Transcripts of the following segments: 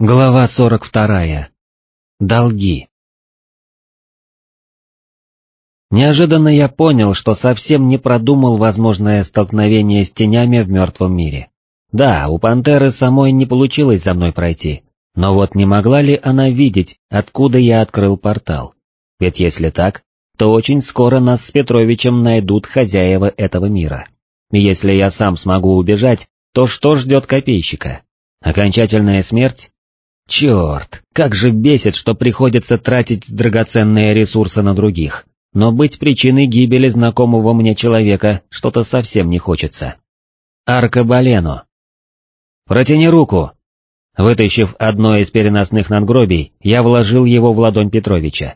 Глава 42. Долги. Неожиданно я понял, что совсем не продумал возможное столкновение с тенями в мертвом мире. Да, у пантеры самой не получилось за мной пройти, но вот не могла ли она видеть, откуда я открыл портал? Ведь если так, то очень скоро нас с Петровичем найдут хозяева этого мира. И если я сам смогу убежать, то что ждет копейщика? Окончательная смерть Черт, как же бесит, что приходится тратить драгоценные ресурсы на других, но быть причиной гибели знакомого мне человека что-то совсем не хочется. Аркабалено. Протяни руку. Вытащив одно из переносных надгробий, я вложил его в ладонь Петровича.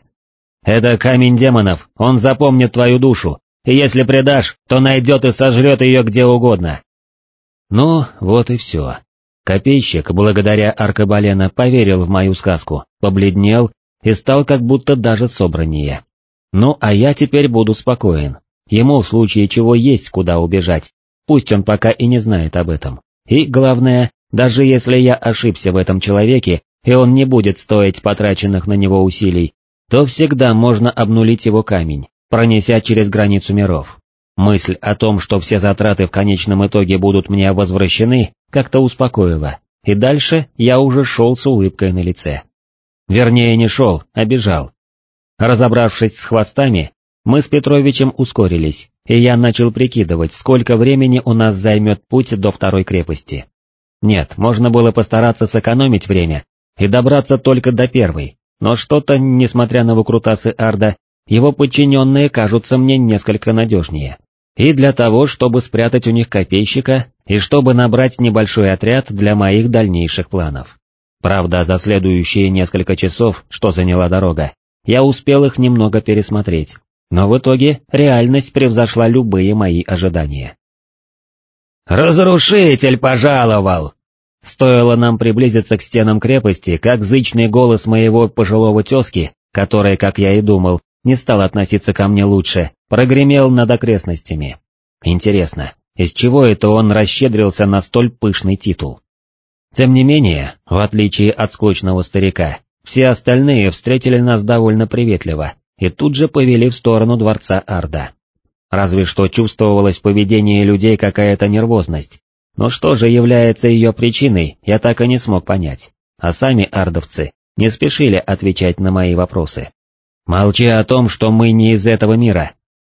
Это камень демонов, он запомнит твою душу, и если предашь, то найдет и сожрет ее где угодно. Ну, вот и все. Копейщик, благодаря аркабалена, поверил в мою сказку, побледнел и стал как будто даже собраннее. Ну а я теперь буду спокоен. Ему в случае чего есть куда убежать, пусть он пока и не знает об этом. И главное, даже если я ошибся в этом человеке, и он не будет стоить потраченных на него усилий, то всегда можно обнулить его камень, пронеся через границу миров. Мысль о том, что все затраты в конечном итоге будут мне возвращены, как-то успокоила, и дальше я уже шел с улыбкой на лице. Вернее, не шел, а бежал. Разобравшись с хвостами, мы с Петровичем ускорились, и я начал прикидывать, сколько времени у нас займет путь до второй крепости. Нет, можно было постараться сэкономить время и добраться только до первой, но что-то, несмотря на выкрутасы Арда, его подчиненные кажутся мне несколько надежнее. И для того, чтобы спрятать у них копейщика, и чтобы набрать небольшой отряд для моих дальнейших планов. Правда, за следующие несколько часов, что заняла дорога, я успел их немного пересмотреть, но в итоге реальность превзошла любые мои ожидания. «Разрушитель пожаловал!» Стоило нам приблизиться к стенам крепости, как зычный голос моего пожилого тезки, который, как я и думал, не стал относиться ко мне лучше, прогремел над окрестностями. Интересно, из чего это он расщедрился на столь пышный титул? Тем не менее, в отличие от скучного старика, все остальные встретили нас довольно приветливо и тут же повели в сторону дворца Арда. Разве что чувствовалось в поведении людей какая-то нервозность, но что же является ее причиной, я так и не смог понять, а сами ардовцы не спешили отвечать на мои вопросы. Молчи о том, что мы не из этого мира.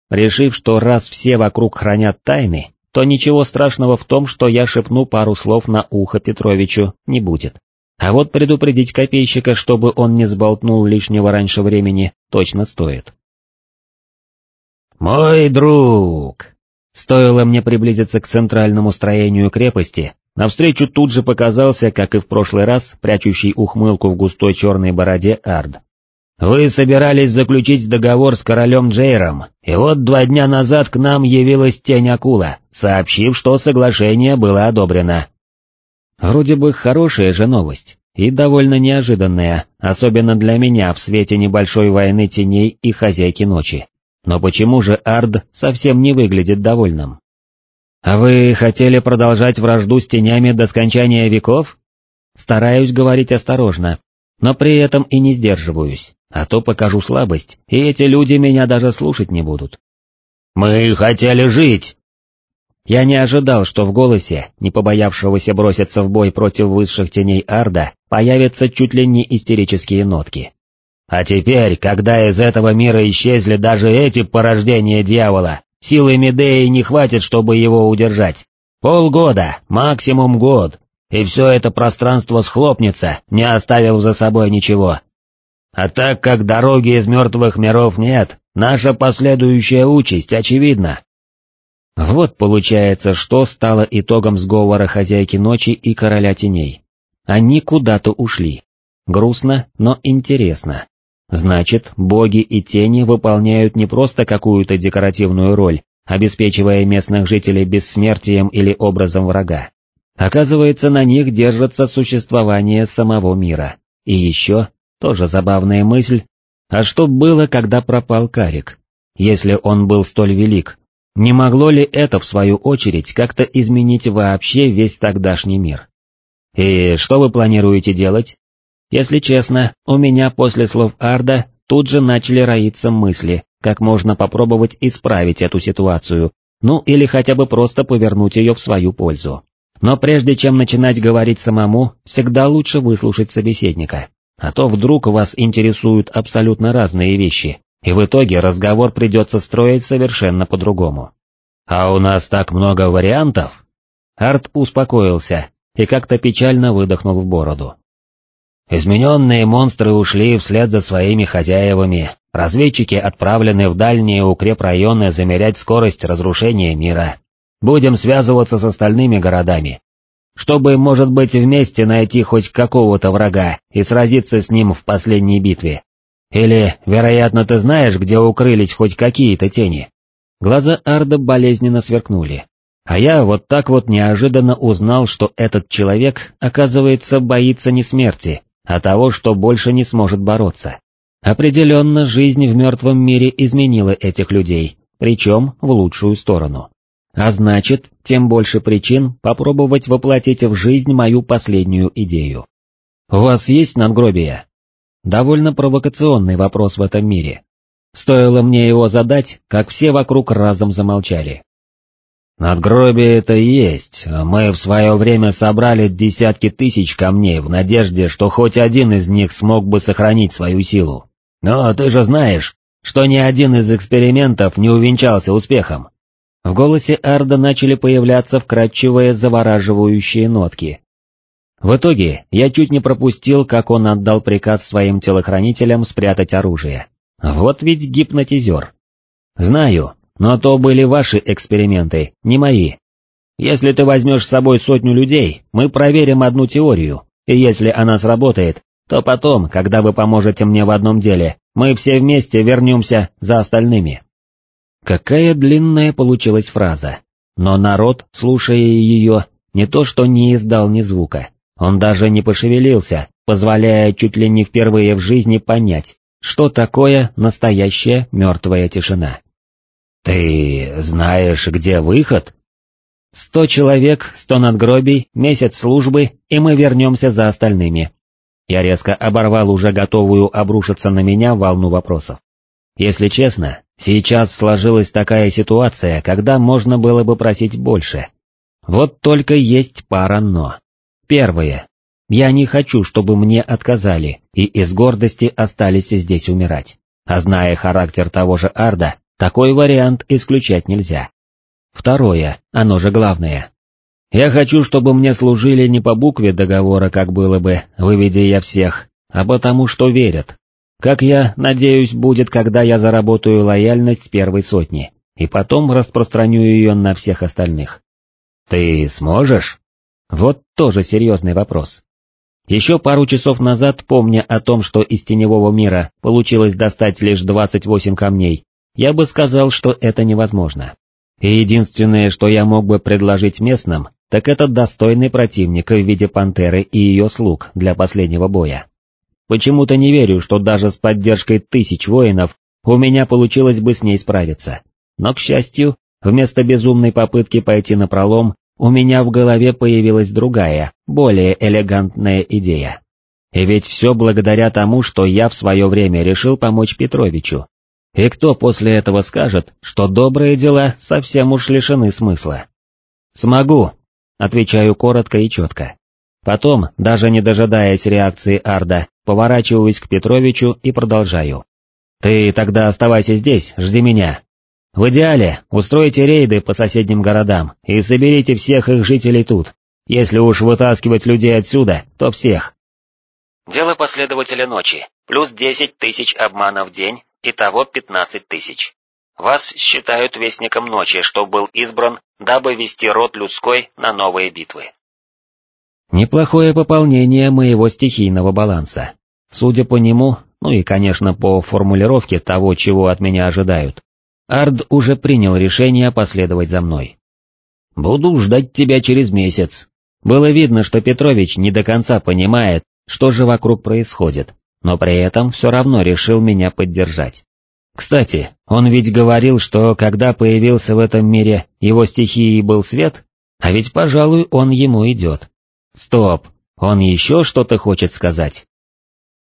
Решив, что раз все вокруг хранят тайны, то ничего страшного в том, что я шепну пару слов на ухо Петровичу, не будет. А вот предупредить копейщика, чтобы он не сболтнул лишнего раньше времени, точно стоит. «Мой друг!» Стоило мне приблизиться к центральному строению крепости, навстречу тут же показался, как и в прошлый раз, прячущий ухмылку в густой черной бороде Ард. Вы собирались заключить договор с королем Джейром, и вот два дня назад к нам явилась тень акула, сообщив, что соглашение было одобрено. Вроде бы хорошая же новость, и довольно неожиданная, особенно для меня в свете небольшой войны теней и хозяйки ночи. Но почему же Ард совсем не выглядит довольным? А вы хотели продолжать вражду с тенями до скончания веков? Стараюсь говорить осторожно, но при этом и не сдерживаюсь, а то покажу слабость, и эти люди меня даже слушать не будут. «Мы хотели жить!» Я не ожидал, что в голосе, не побоявшегося броситься в бой против высших теней Арда, появятся чуть ли не истерические нотки. А теперь, когда из этого мира исчезли даже эти порождения дьявола, силы Медеи не хватит, чтобы его удержать. Полгода, максимум год, и все это пространство схлопнется, не оставив за собой ничего. А так как дороги из мертвых миров нет, наша последующая участь очевидна. Вот получается, что стало итогом сговора хозяйки ночи и короля теней. Они куда-то ушли. Грустно, но интересно. Значит, боги и тени выполняют не просто какую-то декоративную роль, обеспечивая местных жителей бессмертием или образом врага. Оказывается, на них держится существование самого мира. И еще, тоже забавная мысль, а что было, когда пропал Карик? Если он был столь велик, не могло ли это, в свою очередь, как-то изменить вообще весь тогдашний мир? И что вы планируете делать? Если честно, у меня после слов Арда тут же начали роиться мысли, как можно попробовать исправить эту ситуацию, ну или хотя бы просто повернуть ее в свою пользу. Но прежде чем начинать говорить самому, всегда лучше выслушать собеседника, а то вдруг вас интересуют абсолютно разные вещи, и в итоге разговор придется строить совершенно по-другому. «А у нас так много вариантов?» Арт успокоился и как-то печально выдохнул в бороду. Измененные монстры ушли вслед за своими хозяевами, разведчики отправлены в дальние укрепрайоны замерять скорость разрушения мира. Будем связываться с остальными городами, чтобы, может быть, вместе найти хоть какого-то врага и сразиться с ним в последней битве. Или, вероятно, ты знаешь, где укрылись хоть какие-то тени?» Глаза Арда болезненно сверкнули. А я вот так вот неожиданно узнал, что этот человек, оказывается, боится не смерти, а того, что больше не сможет бороться. Определенно, жизнь в мертвом мире изменила этих людей, причем в лучшую сторону. А значит, тем больше причин попробовать воплотить в жизнь мою последнюю идею. «У вас есть надгробие?» Довольно провокационный вопрос в этом мире. Стоило мне его задать, как все вокруг разом замолчали. Надгробие это есть, мы в свое время собрали десятки тысяч камней в надежде, что хоть один из них смог бы сохранить свою силу. Но ты же знаешь, что ни один из экспериментов не увенчался успехом. В голосе Арда начали появляться вкрадчивые завораживающие нотки, в итоге я чуть не пропустил, как он отдал приказ своим телохранителям спрятать оружие. Вот ведь гипнотизер. Знаю, но то были ваши эксперименты, не мои. Если ты возьмешь с собой сотню людей, мы проверим одну теорию, и если она сработает, то потом, когда вы поможете мне в одном деле, мы все вместе вернемся за остальными. Какая длинная получилась фраза, но народ, слушая ее, не то что не издал ни звука, он даже не пошевелился, позволяя чуть ли не впервые в жизни понять, что такое настоящая мертвая тишина. «Ты знаешь, где выход?» «Сто человек, сто надгробий, месяц службы, и мы вернемся за остальными». Я резко оборвал уже готовую обрушиться на меня волну вопросов. Если честно, сейчас сложилась такая ситуация, когда можно было бы просить больше. Вот только есть пара «но». Первое. Я не хочу, чтобы мне отказали и из гордости остались здесь умирать. А зная характер того же Арда, такой вариант исключать нельзя. Второе, оно же главное. Я хочу, чтобы мне служили не по букве договора, как было бы, выведя я всех, а потому что верят. Как я, надеюсь, будет, когда я заработаю лояльность первой сотни, и потом распространю ее на всех остальных. Ты сможешь? Вот тоже серьезный вопрос. Еще пару часов назад, помня о том, что из теневого мира получилось достать лишь 28 камней, я бы сказал, что это невозможно. И единственное, что я мог бы предложить местным, так это достойный противник в виде пантеры и ее слуг для последнего боя. Почему-то не верю, что даже с поддержкой тысяч воинов у меня получилось бы с ней справиться. Но, к счастью, вместо безумной попытки пойти на пролом, у меня в голове появилась другая, более элегантная идея. И ведь все благодаря тому, что я в свое время решил помочь Петровичу. И кто после этого скажет, что добрые дела совсем уж лишены смысла? «Смогу», — отвечаю коротко и четко. Потом, даже не дожидаясь реакции Арда, поворачиваюсь к Петровичу и продолжаю. «Ты тогда оставайся здесь, жди меня, в идеале, устройте рейды по соседним городам и соберите всех их жителей тут. Если уж вытаскивать людей отсюда, то всех. Дело последователя ночи. Плюс 10 тысяч обманов в день, итого 15 тысяч. Вас считают вестником ночи, что был избран, дабы вести род людской на новые битвы. Неплохое пополнение моего стихийного баланса. Судя по нему, ну и, конечно, по формулировке того, чего от меня ожидают, Ард уже принял решение последовать за мной. «Буду ждать тебя через месяц». Было видно, что Петрович не до конца понимает, что же вокруг происходит, но при этом все равно решил меня поддержать. Кстати, он ведь говорил, что когда появился в этом мире, его стихией был свет, а ведь, пожалуй, он ему идет. Стоп, Он еще что-то хочет сказать?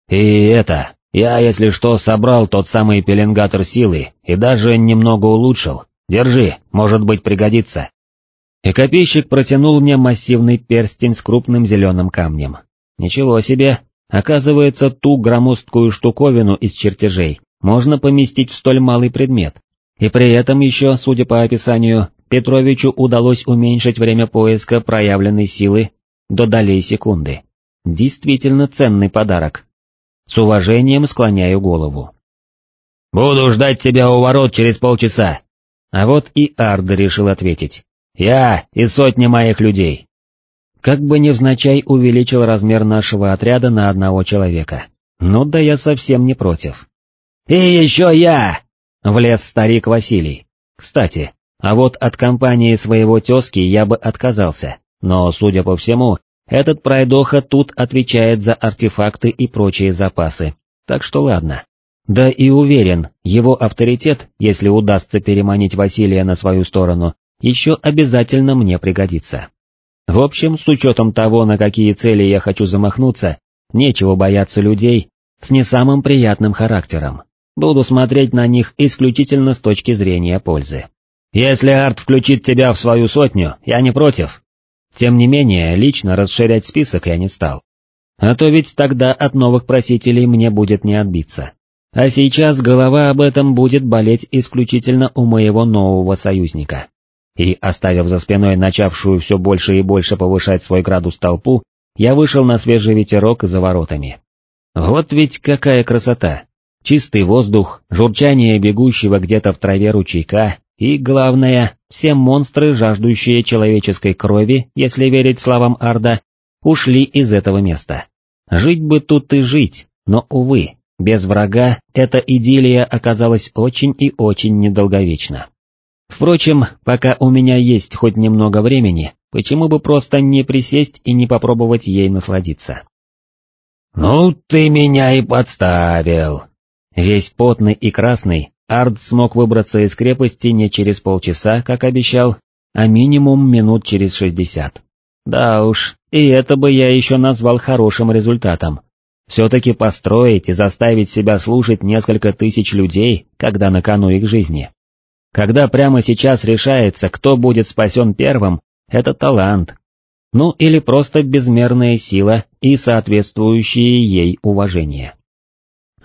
И это, я, если что, собрал тот самый пеленгатор силы и даже немного улучшил. Держи, может быть пригодится. И копейщик протянул мне массивный перстень с крупным зеленым камнем. Ничего себе, оказывается, ту громоздкую штуковину из чертежей можно поместить в столь малый предмет. И при этом еще, судя по описанию, Петровичу удалось уменьшить время поиска проявленной силы до долей секунды. Действительно ценный подарок. С уважением склоняю голову. «Буду ждать тебя у ворот через полчаса». А вот и Арда решил ответить. «Я и сотни моих людей». Как бы невзначай увеличил размер нашего отряда на одного человека. Ну да я совсем не против. «И еще я!» — влез старик Василий. Кстати, а вот от компании своего тезки я бы отказался, но, судя по всему, этот пройдоха тут отвечает за артефакты и прочие запасы, так что ладно. Да и уверен, его авторитет, если удастся переманить Василия на свою сторону, еще обязательно мне пригодится. В общем, с учетом того, на какие цели я хочу замахнуться, нечего бояться людей с не самым приятным характером. Буду смотреть на них исключительно с точки зрения пользы. Если Арт включит тебя в свою сотню, я не против. Тем не менее, лично расширять список я не стал. А то ведь тогда от новых просителей мне будет не отбиться. А сейчас голова об этом будет болеть исключительно у моего нового союзника. И, оставив за спиной начавшую все больше и больше повышать свой градус толпу, я вышел на свежий ветерок за воротами. Вот ведь какая красота! Чистый воздух, журчание бегущего где-то в траве ручейка и, главное, все монстры, жаждущие человеческой крови, если верить словам Арда, ушли из этого места. Жить бы тут и жить, но, увы, без врага эта идиллия оказалась очень и очень недолговечна. Впрочем, пока у меня есть хоть немного времени, почему бы просто не присесть и не попробовать ей насладиться? «Ну ты меня и подставил!» Весь потный и красный, Ард смог выбраться из крепости не через полчаса, как обещал, а минимум минут через шестьдесят. Да уж, и это бы я еще назвал хорошим результатом. Все-таки построить и заставить себя слушать несколько тысяч людей, когда на кону их жизни. Когда прямо сейчас решается, кто будет спасен первым, это талант. Ну или просто безмерная сила и соответствующее ей уважение.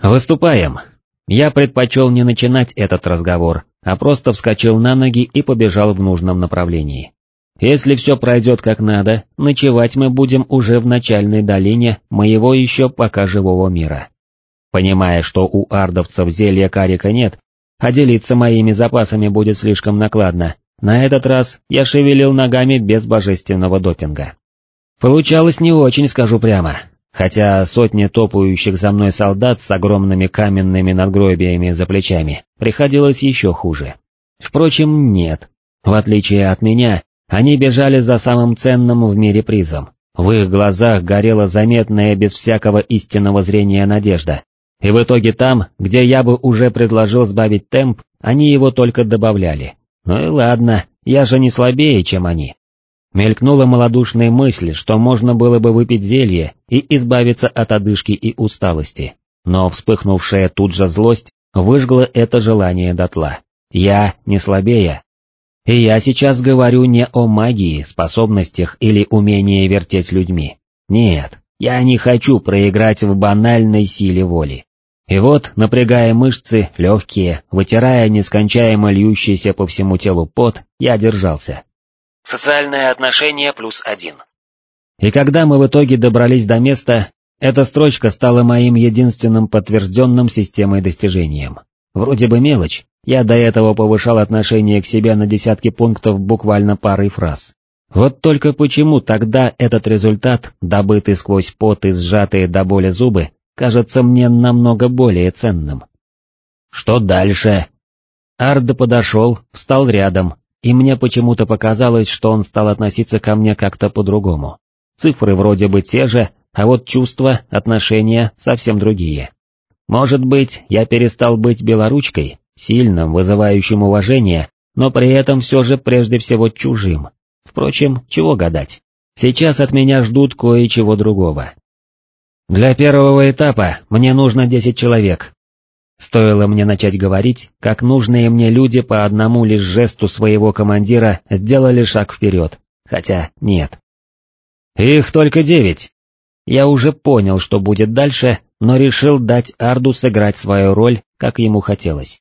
Выступаем. Я предпочел не начинать этот разговор, а просто вскочил на ноги и побежал в нужном направлении. Если все пройдет как надо, ночевать мы будем уже в начальной долине моего еще пока живого мира. Понимая, что у ардовцев зелья карика нет, а делиться моими запасами будет слишком накладно, на этот раз я шевелил ногами без божественного допинга. Получалось не очень, скажу прямо, хотя сотни топающих за мной солдат с огромными каменными надгробиями за плечами приходилось еще хуже. Впрочем, нет. В отличие от меня, они бежали за самым ценным в мире призом. В их глазах горела заметная без всякого истинного зрения надежда, и в итоге там, где я бы уже предложил сбавить темп, они его только добавляли. Ну и ладно, я же не слабее, чем они. Мелькнула малодушная мысль, что можно было бы выпить зелье и избавиться от одышки и усталости, но вспыхнувшая тут же злость выжгла это желание дотла. Я не слабее. И я сейчас говорю не о магии, способностях или умении вертеть людьми. Нет, я не хочу проиграть в банальной силе воли. И вот, напрягая мышцы, легкие, вытирая нескончаемо льющийся по всему телу пот, я держался. Социальное отношение плюс один. И когда мы в итоге добрались до места, эта строчка стала моим единственным подтвержденным системой достижением. Вроде бы мелочь, я до этого повышал отношение к себе на десятки пунктов буквально парой фраз. Вот только почему тогда этот результат, добытый сквозь пот и сжатые до боли зубы, кажется мне намного более ценным. Что дальше? Арда подошел, встал рядом, и мне почему-то показалось, что он стал относиться ко мне как-то по-другому. Цифры вроде бы те же, а вот чувства, отношения совсем другие. Может быть, я перестал быть белоручкой, сильным, вызывающим уважение, но при этом все же прежде всего чужим. Впрочем, чего гадать. Сейчас от меня ждут кое-чего другого. Для первого этапа мне нужно 10 человек. Стоило мне начать говорить, как нужные мне люди по одному лишь жесту своего командира сделали шаг вперед, хотя нет. Их только девять. Я уже понял, что будет дальше, но решил дать Арду сыграть свою роль, как ему хотелось.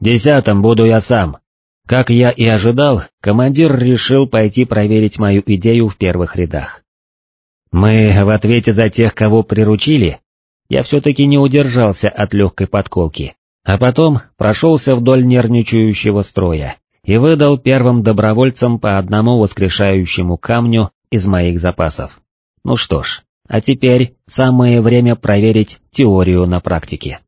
Десятым буду я сам. Как я и ожидал, командир решил пойти проверить мою идею в первых рядах. Мы в ответе за тех, кого приручили? Я все-таки не удержался от легкой подколки, а потом прошелся вдоль нервничающего строя и выдал первым добровольцам по одному воскрешающему камню из моих запасов. Ну что ж, а теперь самое время проверить теорию на практике.